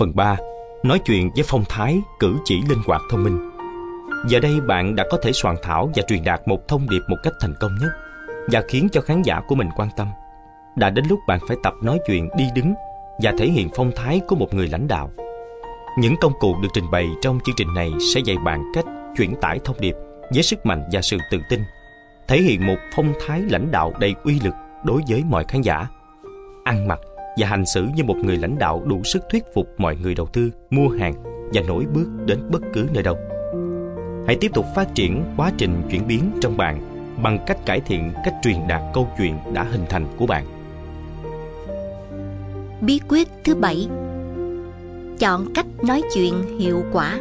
Phần 3. Nói chuyện với phong thái, cử chỉ linh hoạt thông minh. Giờ đây bạn đã có thể soạn thảo và truyền đạt một thông điệp một cách thành công nhất và khiến cho khán giả của mình quan tâm. Đã đến lúc bạn phải tập nói chuyện đi đứng và thể hiện phong thái của một người lãnh đạo. Những công cụ được trình bày trong chương trình này sẽ dạy bạn cách chuyển tải thông điệp với sức mạnh và sự tự tin, thể hiện một phong thái lãnh đạo đầy uy lực đối với mọi khán giả. Ăn mặc và hành xử như một người lãnh đạo đủ sức thuyết phục mọi người đầu tư, mua hàng và nổi bước đến bất cứ nơi đâu. Hãy tiếp tục phát triển quá trình chuyển biến trong bạn bằng cách cải thiện cách truyền đạt câu chuyện đã hình thành của bạn. Bí quyết thứ bảy Chọn cách nói chuyện hiệu quả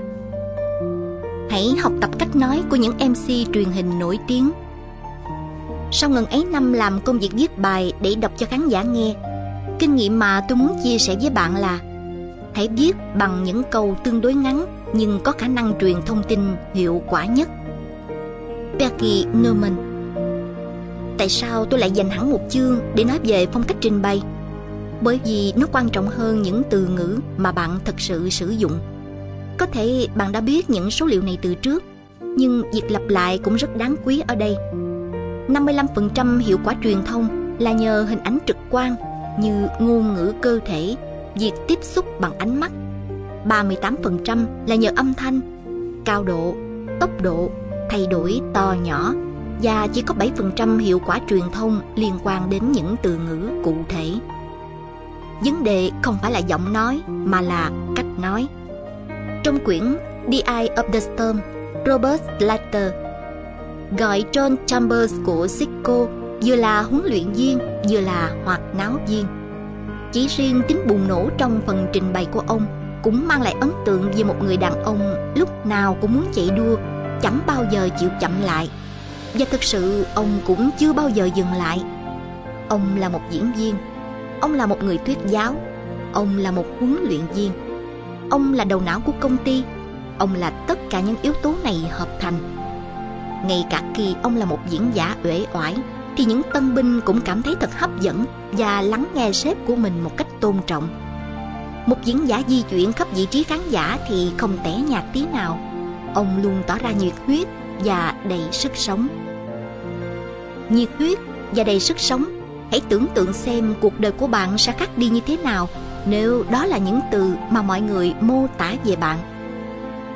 Hãy học tập cách nói của những MC truyền hình nổi tiếng Sau ngần ấy năm làm công việc viết bài để đọc cho khán giả nghe Kinh nghiệm mà tôi muốn chia sẻ với bạn là Hãy viết bằng những câu tương đối ngắn nhưng có khả năng truyền thông tin hiệu quả nhất. Becky Newman Tại sao tôi lại dành hẳn một chương để nói về phong cách trình bày? Bởi vì nó quan trọng hơn những từ ngữ mà bạn thật sự sử dụng. Có thể bạn đã biết những số liệu này từ trước, nhưng việc lặp lại cũng rất đáng quý ở đây. 55% hiệu quả truyền thông là nhờ hình ảnh trực quan như ngôn ngữ cơ thể, việc tiếp xúc bằng ánh mắt 38% là nhờ âm thanh, cao độ, tốc độ, thay đổi to nhỏ và chỉ có 7% hiệu quả truyền thông liên quan đến những từ ngữ cụ thể. Vấn đề không phải là giọng nói mà là cách nói. Trong quyển The Eye of the Storm, Robert Slater gọi John Chambers của Cisco vừa là huấn luyện viên, vừa là hoạt náo viên. Chỉ riêng tính bùng nổ trong phần trình bày của ông cũng mang lại ấn tượng về một người đàn ông lúc nào cũng muốn chạy đua, chẳng bao giờ chịu chậm lại. Và thực sự, ông cũng chưa bao giờ dừng lại. Ông là một diễn viên, ông là một người thuyết giáo, ông là một huấn luyện viên. Ông là đầu não của công ty, ông là tất cả những yếu tố này hợp thành. Ngay cả khi ông là một diễn giả uể oải thì những tân binh cũng cảm thấy thật hấp dẫn và lắng nghe sếp của mình một cách tôn trọng. Một diễn giả di chuyển khắp vị trí khán giả thì không tẻ nhạt tí nào. Ông luôn tỏ ra nhiệt huyết và đầy sức sống. Nhiệt huyết và đầy sức sống? Hãy tưởng tượng xem cuộc đời của bạn sẽ khác đi như thế nào nếu đó là những từ mà mọi người mô tả về bạn.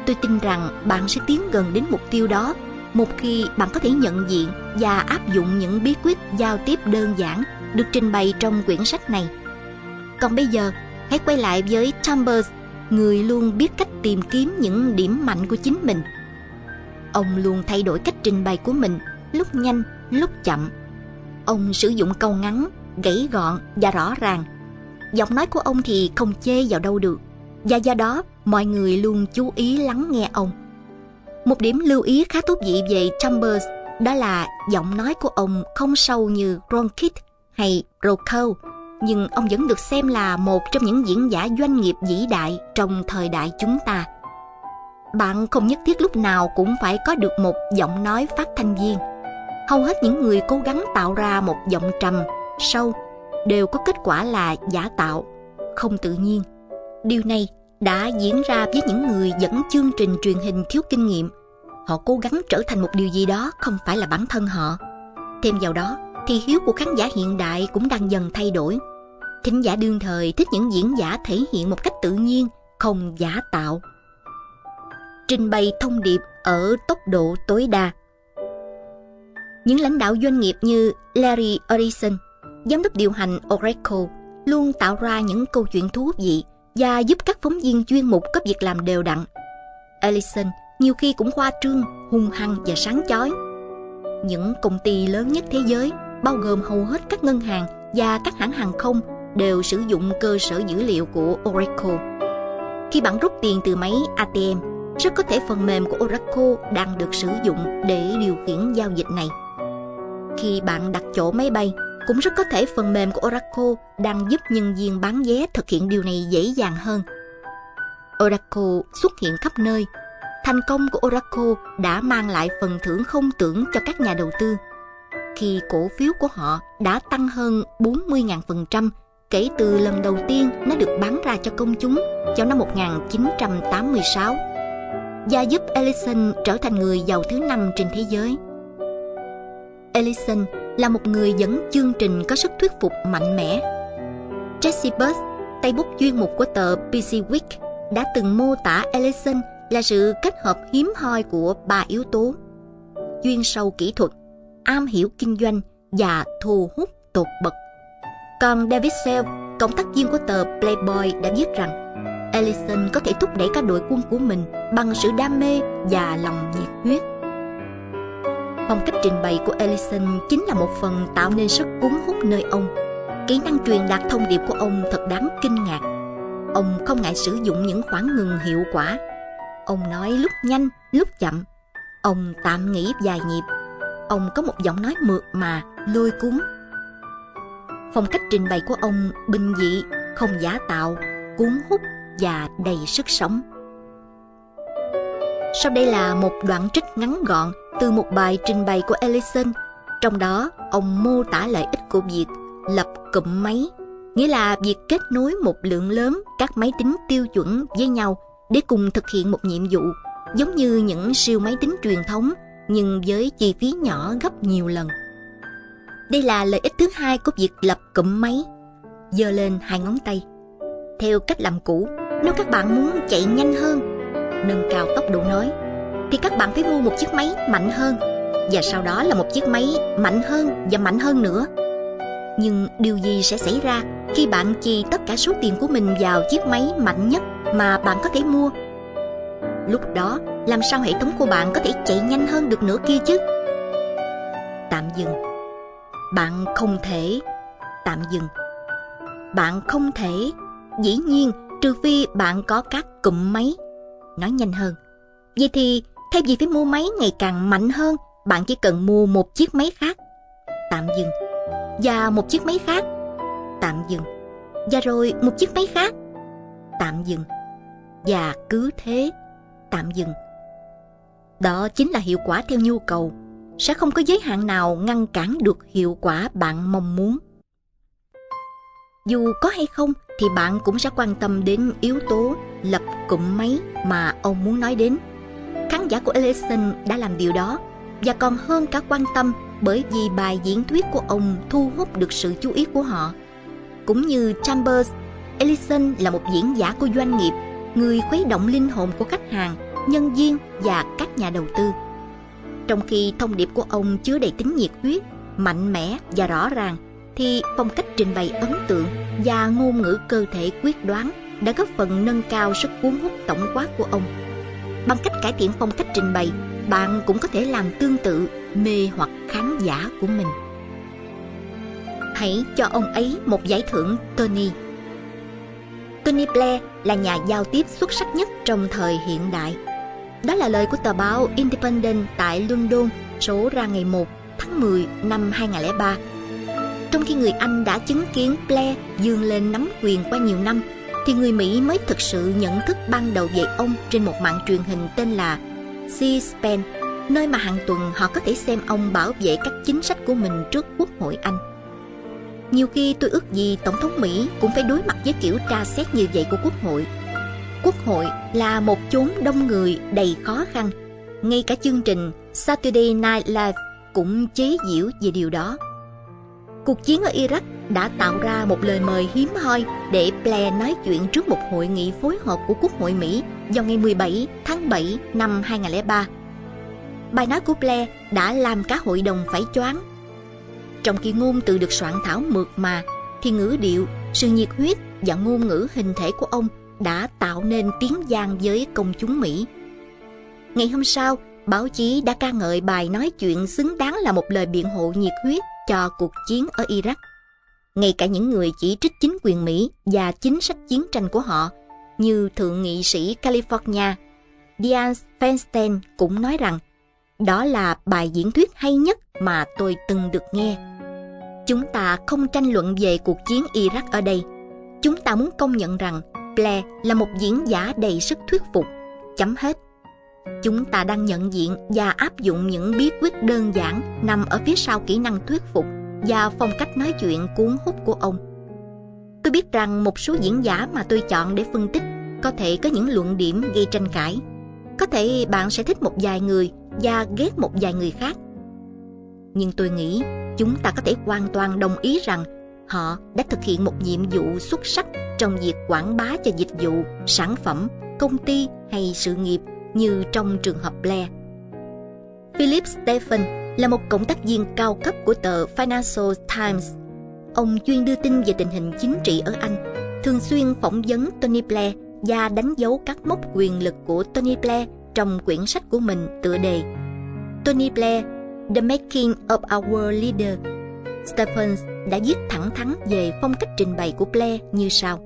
Tôi tin rằng bạn sẽ tiến gần đến mục tiêu đó một khi bạn có thể nhận diện và áp dụng những bí quyết giao tiếp đơn giản được trình bày trong quyển sách này còn bây giờ hãy quay lại với Chambers, người luôn biết cách tìm kiếm những điểm mạnh của chính mình. Ông luôn thay đổi cách trình bày của mình, lúc nhanh, lúc chậm. Ông sử dụng câu ngắn, gãy gọn và rõ ràng. Giọng nói của ông thì không chê vào đâu được, và do đó mọi người luôn chú ý lắng nghe ông. Một điểm lưu ý khá thú vị về Chambers đó là giọng nói của ông không sâu như Ron Kidd hay Rocco nhưng ông vẫn được xem là một trong những diễn giả doanh nghiệp vĩ đại trong thời đại chúng ta. Bạn không nhất thiết lúc nào cũng phải có được một giọng nói phát thanh viên. Hầu hết những người cố gắng tạo ra một giọng trầm, sâu đều có kết quả là giả tạo, không tự nhiên. Điều này đã diễn ra với những người dẫn chương trình truyền hình thiếu kinh nghiệm. Họ cố gắng trở thành một điều gì đó không phải là bản thân họ. Thêm vào đó, thì hiếu của khán giả hiện đại cũng đang dần thay đổi thính giả đương thời thích những diễn giả thể hiện một cách tự nhiên không giả tạo trình bày thông điệp ở tốc độ tối đa những lãnh đạo doanh nghiệp như Larry Ellison, giám đốc điều hành Oracle, luôn tạo ra những câu chuyện thú vị và giúp các phóng viên chuyên mục có việc làm đều đặn. Ellison nhiều khi cũng khoa trương, hung hăng và sáng chói. Những công ty lớn nhất thế giới, bao gồm hầu hết các ngân hàng và các hãng hàng không đều sử dụng cơ sở dữ liệu của Oracle. Khi bạn rút tiền từ máy ATM, rất có thể phần mềm của Oracle đang được sử dụng để điều khiển giao dịch này. Khi bạn đặt chỗ máy bay, cũng rất có thể phần mềm của Oracle đang giúp nhân viên bán vé thực hiện điều này dễ dàng hơn. Oracle xuất hiện khắp nơi. Thành công của Oracle đã mang lại phần thưởng không tưởng cho các nhà đầu tư. Khi cổ phiếu của họ đã tăng hơn 40.000% kể từ lần đầu tiên nó được bán ra cho công chúng vào năm 1986 và giúp Ellison trở thành người giàu thứ năm trên thế giới. Ellison là một người dẫn chương trình có sức thuyết phục mạnh mẽ. Jesse Buss, tay bút chuyên mục của tờ PC Week, đã từng mô tả Ellison là sự kết hợp hiếm hoi của ba yếu tố chuyên sâu kỹ thuật, am hiểu kinh doanh và thu hút tột bậc. Còn David Self, cộng tác viên của tờ Playboy đã viết rằng Ellison có thể thúc đẩy các đội quân của mình bằng sự đam mê và lòng nhiệt huyết. Phong cách trình bày của Ellison chính là một phần tạo nên sức cuốn hút nơi ông. Kỹ năng truyền đạt thông điệp của ông thật đáng kinh ngạc. Ông không ngại sử dụng những khoảng ngừng hiệu quả. Ông nói lúc nhanh, lúc chậm. Ông tạm nghỉ vài nhịp. Ông có một giọng nói mượt mà, lôi cuốn. Phong cách trình bày của ông bình dị, không giả tạo, cuốn hút và đầy sức sống. Sau đây là một đoạn trích ngắn gọn từ một bài trình bày của Ellison. Trong đó, ông mô tả lợi ích của việc lập cụm máy, nghĩa là việc kết nối một lượng lớn các máy tính tiêu chuẩn với nhau để cùng thực hiện một nhiệm vụ, giống như những siêu máy tính truyền thống nhưng với chi phí nhỏ gấp nhiều lần. Đây là lợi ích thứ hai của việc lập cụm máy. Giơ lên hai ngón tay. Theo cách làm cũ, nếu các bạn muốn chạy nhanh hơn, nâng cao tốc độ nói, thì các bạn phải mua một chiếc máy mạnh hơn và sau đó là một chiếc máy mạnh hơn và mạnh hơn nữa. Nhưng điều gì sẽ xảy ra khi bạn chi tất cả số tiền của mình vào chiếc máy mạnh nhất mà bạn có thể mua? Lúc đó, làm sao hệ thống của bạn có thể chạy nhanh hơn được nữa kia chứ? Tạm dừng. Bạn không thể tạm dừng. Bạn không thể dĩ nhiên trừ phi bạn có các cụm máy nói nhanh hơn vậy thì thay vì phải mua máy ngày càng mạnh hơn, bạn chỉ cần mua một chiếc máy khác. Tạm dừng. Và một chiếc máy khác. Tạm dừng. Và rồi một chiếc máy khác. Tạm dừng. Và cứ thế. Tạm dừng. Đó chính là hiệu quả theo nhu cầu. Sẽ không có giới hạn nào ngăn cản được hiệu quả bạn mong muốn. Dù có hay không, thì bạn cũng sẽ quan tâm đến yếu tố lập cụm máy mà ông muốn nói đến. Khán giả của Ellison đã làm điều đó và còn hơn cả quan tâm bởi vì bài diễn thuyết của ông thu hút được sự chú ý của họ. Cũng như Chambers, Ellison là một diễn giả của doanh nghiệp, người khuấy động linh hồn của khách hàng, nhân viên và các nhà đầu tư. Trong khi thông điệp của ông chứa đầy tính nhiệt huyết, mạnh mẽ và rõ ràng, thì phong cách trình bày ấn tượng và ngôn ngữ cơ thể quyết đoán đã góp phần nâng cao sức cuốn hút tổng quát của ông. Bằng cách cải thiện phong cách trình bày, bạn cũng có thể làm tương tự mê hoặc khán giả của mình. Hãy cho ông ấy một giải thưởng Tony. Tony Blair là nhà giao tiếp xuất sắc nhất trong thời hiện đại. Đó là lời của tờ báo Independent tại London số ra ngày 1 tháng 10 năm 2003 trong khi người Anh đã chứng kiến Blair dương lên nắm quyền qua nhiều năm, thì người Mỹ mới thực sự nhận thức ban đầu về ông trên một mạng truyền hình tên là C-SPAN, nơi mà hàng tuần họ có thể xem ông bảo vệ các chính sách của mình trước Quốc hội Anh. Nhiều khi tôi ước gì Tổng thống Mỹ cũng phải đối mặt với kiểu tra xét như vậy của Quốc hội. Quốc hội là một chốn đông người đầy khó khăn. Ngay cả chương trình Saturday Night Live cũng chế giễu về điều đó. Cuộc chiến ở Iraq đã tạo ra một lời mời hiếm hoi để Blair nói chuyện trước một hội nghị phối hợp của Quốc hội Mỹ vào ngày 17 tháng 7 năm 2003. Bài nói của Blair đã làm cả hội đồng phải choáng. Trong khi ngôn từ được soạn thảo mượt mà, thì ngữ điệu, sự nhiệt huyết và ngôn ngữ hình thể của ông đã tạo nên tiếng vang với công chúng Mỹ. Ngày hôm sau, báo chí đã ca ngợi bài nói chuyện xứng đáng là một lời biện hộ nhiệt huyết cho cuộc chiến ở Iraq. Ngay cả những người chỉ trích chính quyền Mỹ và chính sách chiến tranh của họ, như Thượng nghị sĩ California Dianne Feinstein cũng nói rằng đó là bài diễn thuyết hay nhất mà tôi từng được nghe. Chúng ta không tranh luận về cuộc chiến Iraq ở đây. Chúng ta muốn công nhận rằng Blair là một diễn giả đầy sức thuyết phục. Chấm hết. Chúng ta đang nhận diện và áp dụng những bí quyết đơn giản nằm ở phía sau kỹ năng thuyết phục và phong cách nói chuyện cuốn hút của ông. Tôi biết rằng một số diễn giả mà tôi chọn để phân tích có thể có những luận điểm gây tranh cãi. Có thể bạn sẽ thích một vài người và ghét một vài người khác. Nhưng tôi nghĩ chúng ta có thể hoàn toàn đồng ý rằng họ đã thực hiện một nhiệm vụ xuất sắc trong việc quảng bá cho dịch vụ, sản phẩm, công ty hay sự nghiệp như trong trường hợp Blair. Philip Stephen là một cộng tác viên cao cấp của tờ Financial Times. Ông chuyên đưa tin về tình hình chính trị ở Anh, thường xuyên phỏng vấn Tony Blair và đánh dấu các mốc quyền lực của Tony Blair trong quyển sách của mình tựa đề Tony Blair, The Making of Our Leader. Stephens đã viết thẳng thắn về phong cách trình bày của Blair như sau.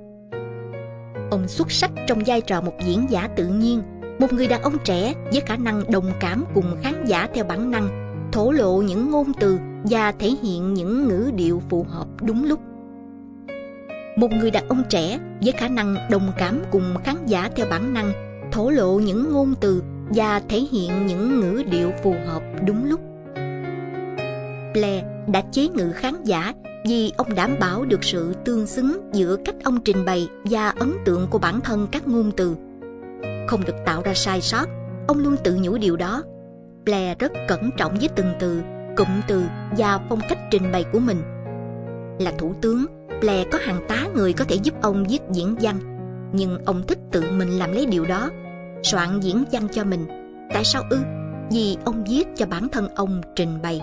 Ông xuất sắc trong vai trò một diễn giả tự nhiên, một người đàn ông trẻ với khả năng đồng cảm cùng khán giả theo bản năng, thổ lộ những ngôn từ và thể hiện những ngữ điệu phù hợp đúng lúc. Một người đàn ông trẻ với khả năng đồng cảm cùng khán giả theo bản năng thổ lộ những ngôn từ và thể hiện những ngữ điệu phù hợp đúng lúc. Blair đã chế ngự khán giả vì ông đảm bảo được sự tương xứng giữa cách ông trình bày và ấn tượng của bản thân các ngôn từ không được tạo ra sai sót. Ông luôn tự nhủ điều đó. Blair rất cẩn trọng với từng từ, cụm từ và phong cách trình bày của mình. Là thủ tướng, Blair có hàng tá người có thể giúp ông viết diễn văn, nhưng ông thích tự mình làm lấy điều đó, soạn diễn văn cho mình. Tại sao ư? Vì ông viết cho bản thân ông trình bày.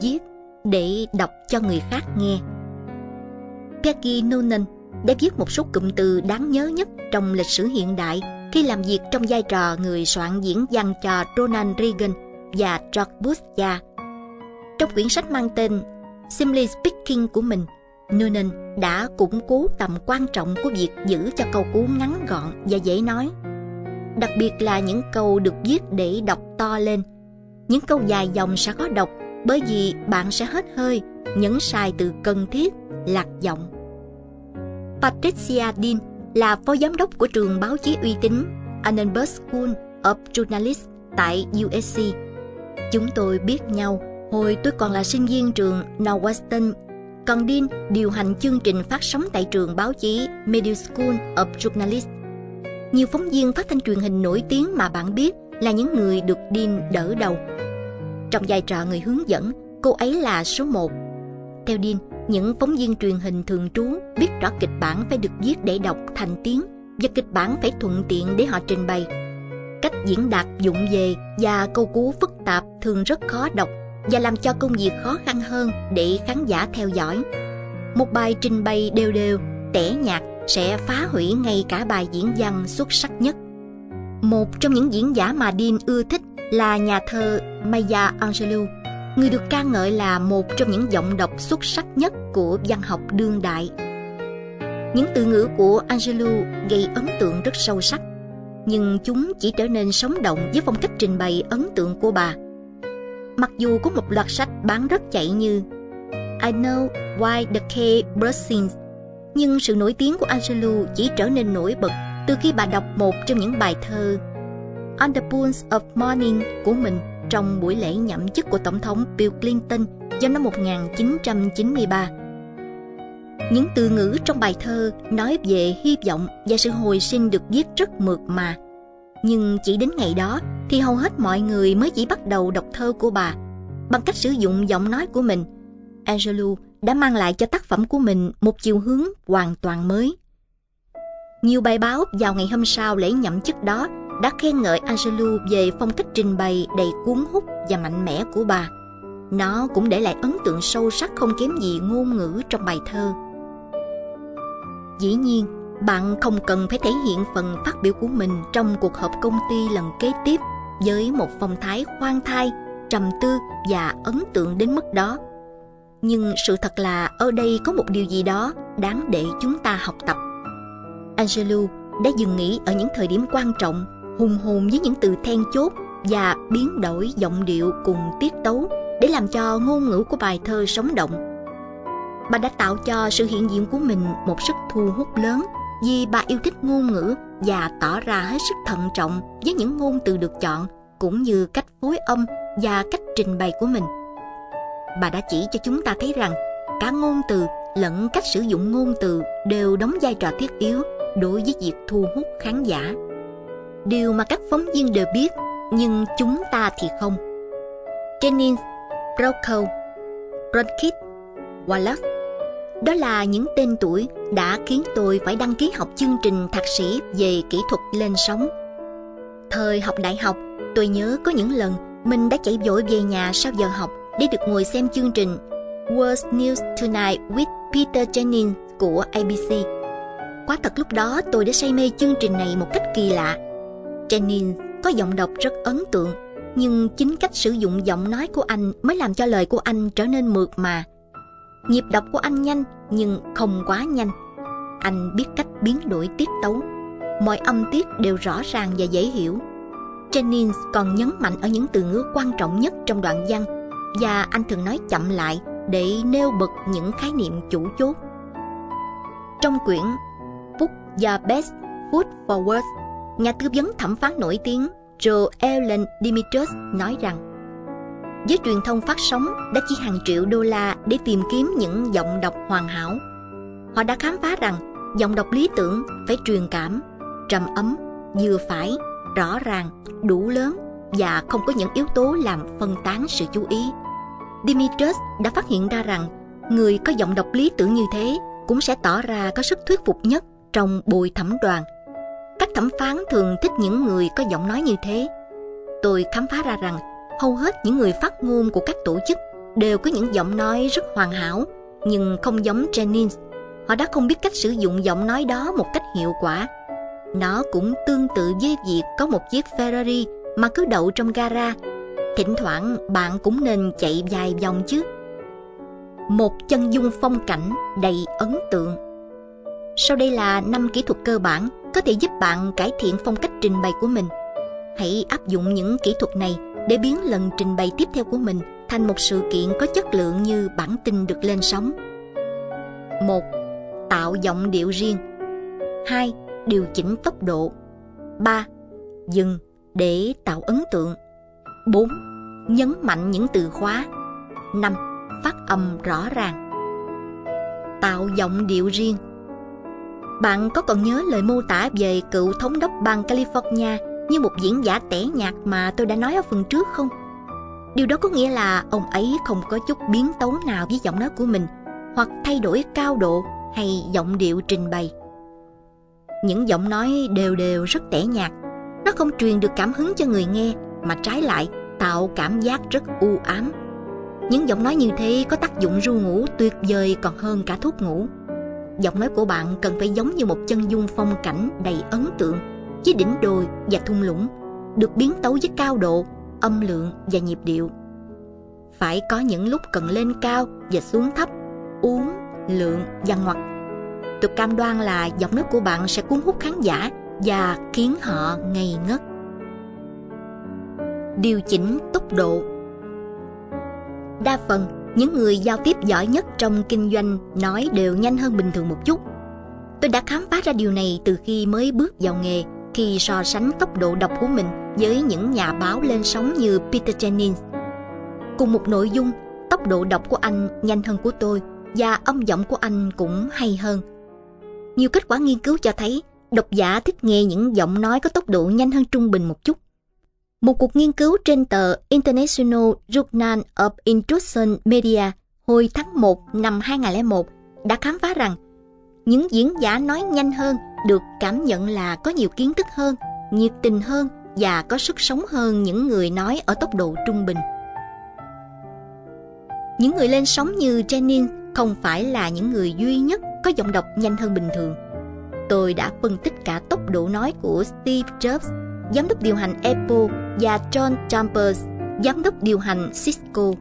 Viết để đọc cho người khác nghe. Peggy Noonan đã viết một số cụm từ đáng nhớ nhất trong lịch sử hiện đại khi làm việc trong vai trò người soạn diễn văn cho Ronald Reagan và George Bush cha. Trong quyển sách mang tên Simply Speaking của mình, Noonan đã củng cố tầm quan trọng của việc giữ cho câu cú ngắn gọn và dễ nói. Đặc biệt là những câu được viết để đọc to lên. Những câu dài dòng sẽ khó đọc bởi vì bạn sẽ hết hơi, nhấn sai từ cần thiết, lạc giọng. Patricia Dean là phó giám đốc của trường báo chí uy tín Annenberg School of Journalism tại USC. Chúng tôi biết nhau Hồi tôi còn là sinh viên trường Northwestern, còn Dean điều hành chương trình phát sóng tại trường báo chí Media School of Journalism. Nhiều phóng viên phát thanh truyền hình nổi tiếng mà bạn biết là những người được Dean đỡ đầu. Trong vai trò người hướng dẫn, cô ấy là số một. Theo Dean, những phóng viên truyền hình thường trú biết rõ kịch bản phải được viết để đọc thành tiếng và kịch bản phải thuận tiện để họ trình bày. Cách diễn đạt dụng về và câu cú phức tạp thường rất khó đọc và làm cho công việc khó khăn hơn để khán giả theo dõi. Một bài trình bày đều đều, tẻ nhạt sẽ phá hủy ngay cả bài diễn văn xuất sắc nhất. Một trong những diễn giả mà Dean ưa thích là nhà thơ Maya Angelou, người được ca ngợi là một trong những giọng đọc xuất sắc nhất của văn học đương đại. Những từ ngữ của Angelou gây ấn tượng rất sâu sắc, nhưng chúng chỉ trở nên sống động với phong cách trình bày ấn tượng của bà Mặc dù có một loạt sách bán rất chạy như I Know Why the K Bird Sings, nhưng sự nổi tiếng của Angelou chỉ trở nên nổi bật từ khi bà đọc một trong những bài thơ On the Pools of Morning của mình trong buổi lễ nhậm chức của Tổng thống Bill Clinton vào năm 1993. Những từ ngữ trong bài thơ nói về hy vọng và sự hồi sinh được viết rất mượt mà. Nhưng chỉ đến ngày đó thì hầu hết mọi người mới chỉ bắt đầu đọc thơ của bà. Bằng cách sử dụng giọng nói của mình, Angelou đã mang lại cho tác phẩm của mình một chiều hướng hoàn toàn mới. Nhiều bài báo vào ngày hôm sau lễ nhậm chức đó đã khen ngợi Angelou về phong cách trình bày đầy cuốn hút và mạnh mẽ của bà. Nó cũng để lại ấn tượng sâu sắc không kém gì ngôn ngữ trong bài thơ. Dĩ nhiên, bạn không cần phải thể hiện phần phát biểu của mình trong cuộc họp công ty lần kế tiếp với một phong thái khoan thai, trầm tư và ấn tượng đến mức đó. Nhưng sự thật là ở đây có một điều gì đó đáng để chúng ta học tập. Angelou đã dừng nghỉ ở những thời điểm quan trọng, hùng hồn với những từ then chốt và biến đổi giọng điệu cùng tiết tấu để làm cho ngôn ngữ của bài thơ sống động. Bà đã tạo cho sự hiện diện của mình một sức thu hút lớn vì bà yêu thích ngôn ngữ và tỏ ra hết sức thận trọng với những ngôn từ được chọn cũng như cách phối âm và cách trình bày của mình. Bà đã chỉ cho chúng ta thấy rằng cả ngôn từ lẫn cách sử dụng ngôn từ đều đóng vai trò thiết yếu đối với việc thu hút khán giả. Điều mà các phóng viên đều biết, nhưng chúng ta thì không. Jennings, Brokow, Rodkit, Wallace đó là những tên tuổi đã khiến tôi phải đăng ký học chương trình thạc sĩ về kỹ thuật lên sóng. Thời học đại học, tôi nhớ có những lần mình đã chạy vội về nhà sau giờ học để được ngồi xem chương trình World News Tonight with Peter Jennings của ABC. Quá thật lúc đó tôi đã say mê chương trình này một cách kỳ lạ. Jennings có giọng đọc rất ấn tượng, nhưng chính cách sử dụng giọng nói của anh mới làm cho lời của anh trở nên mượt mà. Nhịp đọc của anh nhanh nhưng không quá nhanh. Anh biết cách biến đổi tiết tấu. Mọi âm tiết đều rõ ràng và dễ hiểu. Jennings còn nhấn mạnh ở những từ ngữ quan trọng nhất trong đoạn văn và anh thường nói chậm lại để nêu bật những khái niệm chủ chốt. Trong quyển Book the Best Food for Words, nhà tư vấn thẩm phán nổi tiếng Joe Ellen Dimitrus nói rằng Giới truyền thông phát sóng đã chi hàng triệu đô la để tìm kiếm những giọng đọc hoàn hảo. Họ đã khám phá rằng giọng đọc lý tưởng phải truyền cảm, trầm ấm, vừa phải, rõ ràng, đủ lớn và không có những yếu tố làm phân tán sự chú ý. Dimitrus đã phát hiện ra rằng người có giọng đọc lý tưởng như thế cũng sẽ tỏ ra có sức thuyết phục nhất trong bồi thẩm đoàn. Thẩm phán thường thích những người có giọng nói như thế. Tôi khám phá ra rằng hầu hết những người phát ngôn của các tổ chức đều có những giọng nói rất hoàn hảo, nhưng không giống Jennings. Họ đã không biết cách sử dụng giọng nói đó một cách hiệu quả. Nó cũng tương tự với việc có một chiếc Ferrari mà cứ đậu trong gara. Thỉnh thoảng bạn cũng nên chạy vài vòng chứ. Một chân dung phong cảnh đầy ấn tượng. Sau đây là năm kỹ thuật cơ bản có thể giúp bạn cải thiện phong cách trình bày của mình. Hãy áp dụng những kỹ thuật này để biến lần trình bày tiếp theo của mình thành một sự kiện có chất lượng như bản tin được lên sóng. 1. Tạo giọng điệu riêng 2. Điều chỉnh tốc độ 3. Dừng để tạo ấn tượng 4. Nhấn mạnh những từ khóa 5. Phát âm rõ ràng Tạo giọng điệu riêng bạn có còn nhớ lời mô tả về cựu thống đốc bang California như một diễn giả tẻ nhạt mà tôi đã nói ở phần trước không? Điều đó có nghĩa là ông ấy không có chút biến tấu nào với giọng nói của mình, hoặc thay đổi cao độ hay giọng điệu trình bày. Những giọng nói đều đều rất tẻ nhạt. Nó không truyền được cảm hứng cho người nghe, mà trái lại tạo cảm giác rất u ám. Những giọng nói như thế có tác dụng ru ngủ tuyệt vời còn hơn cả thuốc ngủ. Giọng nói của bạn cần phải giống như một chân dung phong cảnh đầy ấn tượng với đỉnh đồi và thung lũng được biến tấu với cao độ, âm lượng và nhịp điệu. Phải có những lúc cần lên cao và xuống thấp, uống, lượng và ngoặt. Tôi cam đoan là giọng nói của bạn sẽ cuốn hút khán giả và khiến họ ngây ngất. Điều chỉnh tốc độ Đa phần, những người giao tiếp giỏi nhất trong kinh doanh nói đều nhanh hơn bình thường một chút. Tôi đã khám phá ra điều này từ khi mới bước vào nghề khi so sánh tốc độ đọc của mình với những nhà báo lên sóng như Peter Jennings. Cùng một nội dung, tốc độ đọc của anh nhanh hơn của tôi và âm giọng của anh cũng hay hơn. Nhiều kết quả nghiên cứu cho thấy độc giả thích nghe những giọng nói có tốc độ nhanh hơn trung bình một chút. Một cuộc nghiên cứu trên tờ International Journal of Instruction Media hồi tháng 1 năm 2001 đã khám phá rằng những diễn giả nói nhanh hơn được cảm nhận là có nhiều kiến thức hơn, nhiệt tình hơn và có sức sống hơn những người nói ở tốc độ trung bình. Những người lên sóng như Jennings không phải là những người duy nhất có giọng đọc nhanh hơn bình thường. Tôi đã phân tích cả tốc độ nói của Steve Jobs, giám đốc điều hành Apple và John Chambers, giám đốc điều hành Cisco.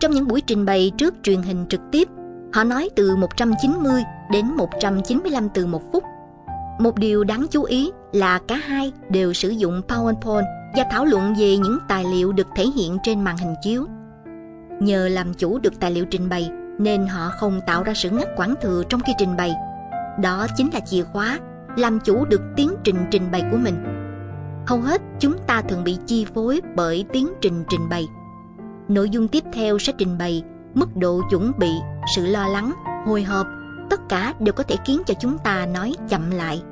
Trong những buổi trình bày trước truyền hình trực tiếp, họ nói từ 190 đến 195 từ một phút một điều đáng chú ý là cả hai đều sử dụng PowerPoint và thảo luận về những tài liệu được thể hiện trên màn hình chiếu. Nhờ làm chủ được tài liệu trình bày nên họ không tạo ra sự ngắt quãng thừa trong khi trình bày. Đó chính là chìa khóa làm chủ được tiến trình trình bày của mình. Hầu hết chúng ta thường bị chi phối bởi tiến trình trình bày. Nội dung tiếp theo sẽ trình bày mức độ chuẩn bị, sự lo lắng hồi hộp, tất cả đều có thể khiến cho chúng ta nói chậm lại.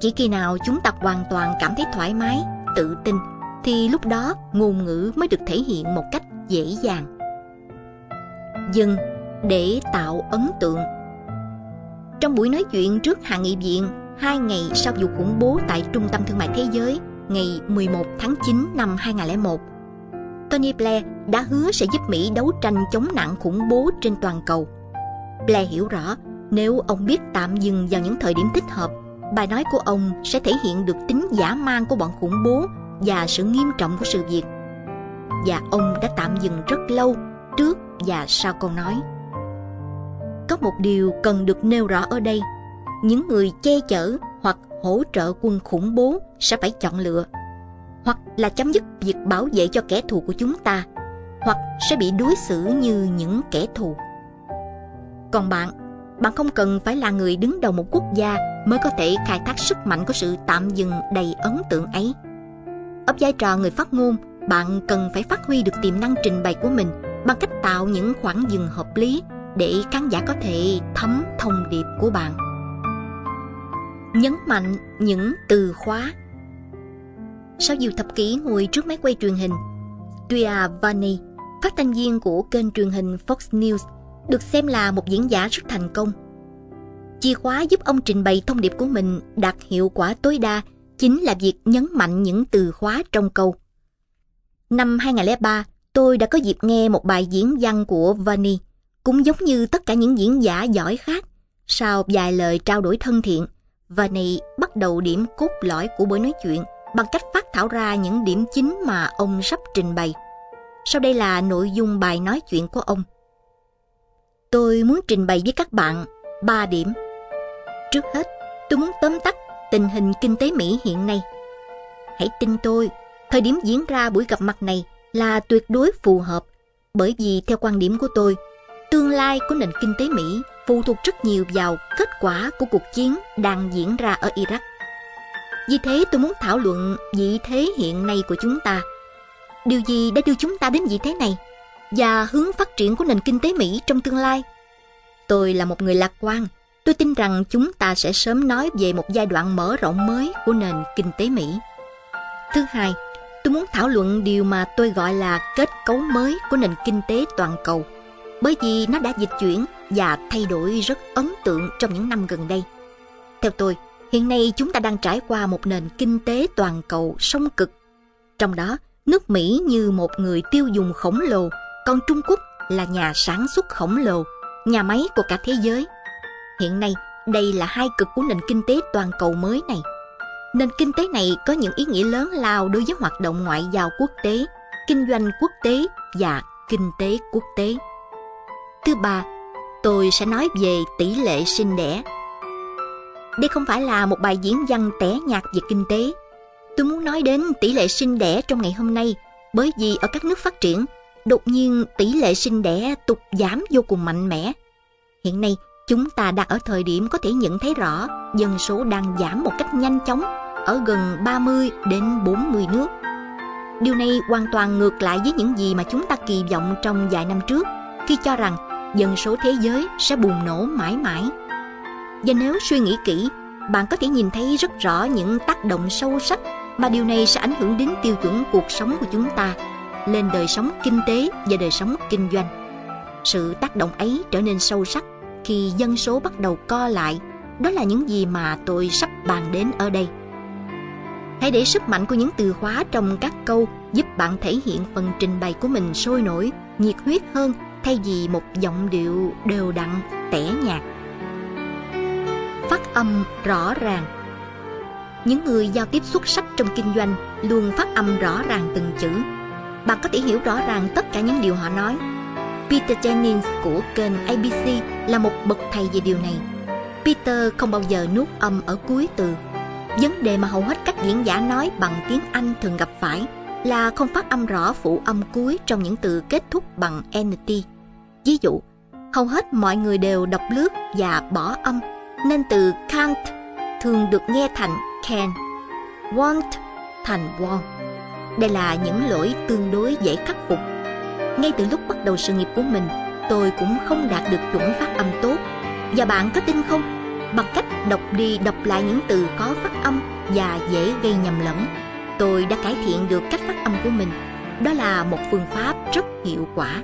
Chỉ khi nào chúng ta hoàn toàn cảm thấy thoải mái, tự tin, thì lúc đó ngôn ngữ mới được thể hiện một cách dễ dàng. Dừng để tạo ấn tượng. Trong buổi nói chuyện trước hạ nghị viện hai ngày sau vụ khủng bố tại Trung tâm Thương mại Thế giới ngày 11 tháng 9 năm 2001, Tony Blair đã hứa sẽ giúp Mỹ đấu tranh chống nạn khủng bố trên toàn cầu. Blair hiểu rõ nếu ông biết tạm dừng vào những thời điểm thích hợp, bài nói của ông sẽ thể hiện được tính giả man của bọn khủng bố và sự nghiêm trọng của sự việc. Và ông đã tạm dừng rất lâu trước và sau câu nói. Có một điều cần được nêu rõ ở đây. Những người che chở hoặc hỗ trợ quân khủng bố sẽ phải chọn lựa, hoặc là chấm dứt việc bảo vệ cho kẻ thù của chúng ta, hoặc sẽ bị đối xử như những kẻ thù. Còn bạn bạn không cần phải là người đứng đầu một quốc gia mới có thể khai thác sức mạnh của sự tạm dừng đầy ấn tượng ấy. Ở vai trò người phát ngôn, bạn cần phải phát huy được tiềm năng trình bày của mình bằng cách tạo những khoảng dừng hợp lý để khán giả có thể thấm thông điệp của bạn nhấn mạnh những từ khóa sau nhiều thập kỷ ngồi trước máy quay truyền hình, Tuya Vani, phát thanh viên của kênh truyền hình Fox News, được xem là một diễn giả rất thành công. Chìa khóa giúp ông trình bày thông điệp của mình đạt hiệu quả tối đa chính là việc nhấn mạnh những từ khóa trong câu. Năm 2003, tôi đã có dịp nghe một bài diễn văn của Vani, cũng giống như tất cả những diễn giả giỏi khác. Sau vài lời trao đổi thân thiện, và này bắt đầu điểm cốt lõi của buổi nói chuyện – bằng cách phát thảo ra những điểm chính mà ông sắp trình bày. Sau đây là nội dung bài nói chuyện của ông. Tôi muốn trình bày với các bạn ba điểm. Trước hết, tôi muốn tóm tắt tình hình kinh tế Mỹ hiện nay. Hãy tin tôi, thời điểm diễn ra buổi gặp mặt này là tuyệt đối phù hợp bởi vì theo quan điểm của tôi, tương lai của nền kinh tế Mỹ phụ thuộc rất nhiều vào kết quả của cuộc chiến đang diễn ra ở Iraq. Vì thế tôi muốn thảo luận vị thế hiện nay của chúng ta. Điều gì đã đưa chúng ta đến vị thế này? Và hướng phát triển của nền kinh tế Mỹ trong tương lai? Tôi là một người lạc quan. Tôi tin rằng chúng ta sẽ sớm nói về một giai đoạn mở rộng mới của nền kinh tế Mỹ. Thứ hai, tôi muốn thảo luận điều mà tôi gọi là kết cấu mới của nền kinh tế toàn cầu. Bởi vì nó đã dịch chuyển và thay đổi rất ấn tượng trong những năm gần đây. Theo tôi, Hiện nay chúng ta đang trải qua một nền kinh tế toàn cầu song cực. Trong đó, nước Mỹ như một người tiêu dùng khổng lồ, còn Trung Quốc là nhà sản xuất khổng lồ, nhà máy của cả thế giới. Hiện nay, đây là hai cực của nền kinh tế toàn cầu mới này. Nền kinh tế này có những ý nghĩa lớn lao đối với hoạt động ngoại giao quốc tế, kinh doanh quốc tế và kinh tế quốc tế. Thứ ba, tôi sẽ nói về tỷ lệ sinh đẻ đây không phải là một bài diễn văn tẻ nhạt về kinh tế. Tôi muốn nói đến tỷ lệ sinh đẻ trong ngày hôm nay, bởi vì ở các nước phát triển, đột nhiên tỷ lệ sinh đẻ tụt giảm vô cùng mạnh mẽ. Hiện nay, chúng ta đang ở thời điểm có thể nhận thấy rõ dân số đang giảm một cách nhanh chóng ở gần 30 đến 40 nước. Điều này hoàn toàn ngược lại với những gì mà chúng ta kỳ vọng trong vài năm trước khi cho rằng dân số thế giới sẽ bùng nổ mãi mãi và nếu suy nghĩ kỹ, bạn có thể nhìn thấy rất rõ những tác động sâu sắc mà điều này sẽ ảnh hưởng đến tiêu chuẩn cuộc sống của chúng ta, lên đời sống kinh tế và đời sống kinh doanh. Sự tác động ấy trở nên sâu sắc khi dân số bắt đầu co lại. Đó là những gì mà tôi sắp bàn đến ở đây. Hãy để sức mạnh của những từ khóa trong các câu giúp bạn thể hiện phần trình bày của mình sôi nổi, nhiệt huyết hơn thay vì một giọng điệu đều đặn, tẻ nhạt phát âm rõ ràng. Những người giao tiếp xuất sắc trong kinh doanh luôn phát âm rõ ràng từng chữ. Bạn có thể hiểu rõ ràng tất cả những điều họ nói. Peter Jennings của kênh ABC là một bậc thầy về điều này. Peter không bao giờ nuốt âm ở cuối từ. Vấn đề mà hầu hết các diễn giả nói bằng tiếng Anh thường gặp phải là không phát âm rõ phụ âm cuối trong những từ kết thúc bằng NT. Ví dụ, hầu hết mọi người đều đọc lướt và bỏ âm nên từ can't thường được nghe thành can, want thành want. Đây là những lỗi tương đối dễ khắc phục. Ngay từ lúc bắt đầu sự nghiệp của mình, tôi cũng không đạt được chuẩn phát âm tốt. Và bạn có tin không? Bằng cách đọc đi đọc lại những từ có phát âm và dễ gây nhầm lẫn, tôi đã cải thiện được cách phát âm của mình. Đó là một phương pháp rất hiệu quả.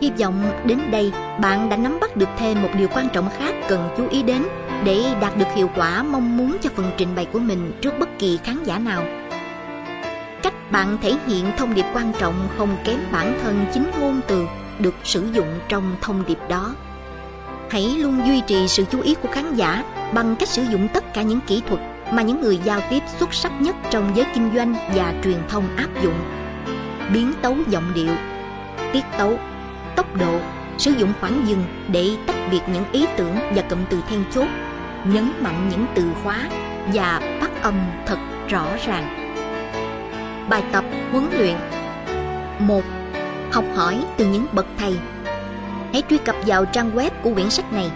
Hy vọng đến đây bạn đã nắm bắt được thêm một điều quan trọng khác cần chú ý đến để đạt được hiệu quả mong muốn cho phần trình bày của mình trước bất kỳ khán giả nào. Cách bạn thể hiện thông điệp quan trọng không kém bản thân chính ngôn từ được sử dụng trong thông điệp đó. Hãy luôn duy trì sự chú ý của khán giả bằng cách sử dụng tất cả những kỹ thuật mà những người giao tiếp xuất sắc nhất trong giới kinh doanh và truyền thông áp dụng. Biến tấu giọng điệu, tiết tấu, tốc độ, sử dụng khoảng dừng để tách biệt những ý tưởng và cụm từ then chốt, nhấn mạnh những từ khóa và phát âm thật rõ ràng. Bài tập huấn luyện 1. Học hỏi từ những bậc thầy Hãy truy cập vào trang web của quyển sách này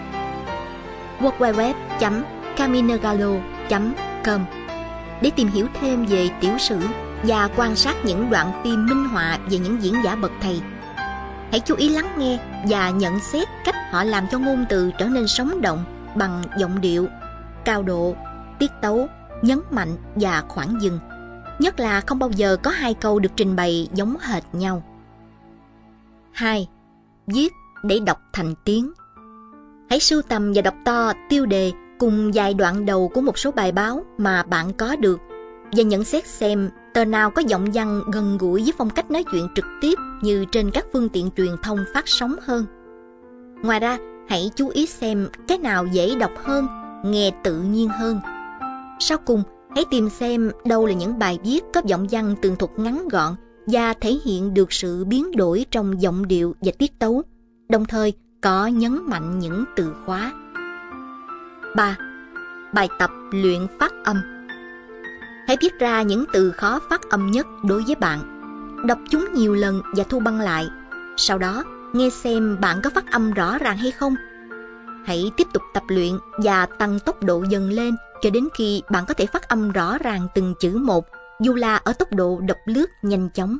www.caminogalo.com để tìm hiểu thêm về tiểu sử và quan sát những đoạn phim minh họa về những diễn giả bậc thầy hãy chú ý lắng nghe và nhận xét cách họ làm cho ngôn từ trở nên sống động bằng giọng điệu, cao độ, tiết tấu, nhấn mạnh và khoảng dừng. Nhất là không bao giờ có hai câu được trình bày giống hệt nhau. 2. Viết để đọc thành tiếng. Hãy sưu tầm và đọc to tiêu đề cùng vài đoạn đầu của một số bài báo mà bạn có được và nhận xét xem tờ nào có giọng văn gần gũi với phong cách nói chuyện trực tiếp như trên các phương tiện truyền thông phát sóng hơn. Ngoài ra, hãy chú ý xem cái nào dễ đọc hơn, nghe tự nhiên hơn. Sau cùng, hãy tìm xem đâu là những bài viết có giọng văn tường thuật ngắn gọn và thể hiện được sự biến đổi trong giọng điệu và tiết tấu, đồng thời có nhấn mạnh những từ khóa. 3. Bài tập luyện phát âm Hãy viết ra những từ khó phát âm nhất đối với bạn. Đọc chúng nhiều lần và thu băng lại. Sau đó, nghe xem bạn có phát âm rõ ràng hay không. Hãy tiếp tục tập luyện và tăng tốc độ dần lên cho đến khi bạn có thể phát âm rõ ràng từng chữ một, dù là ở tốc độ đọc lướt nhanh chóng.